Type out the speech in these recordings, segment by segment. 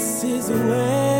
This is where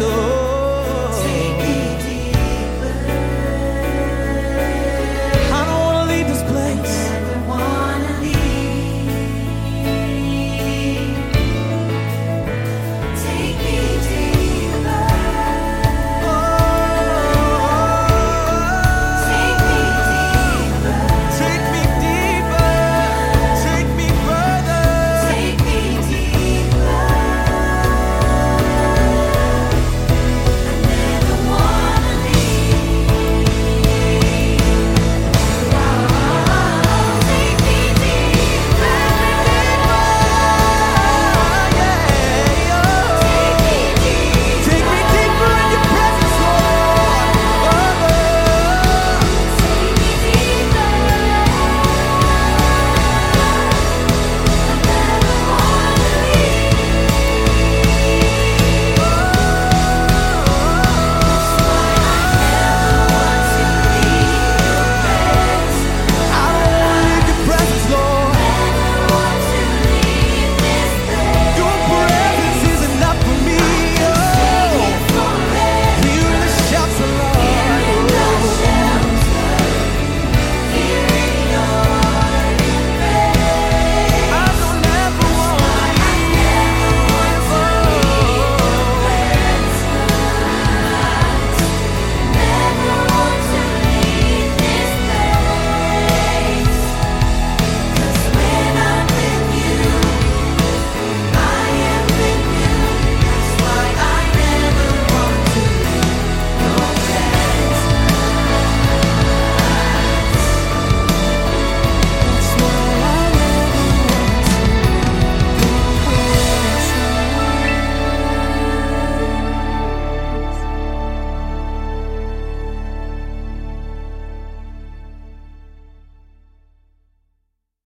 beso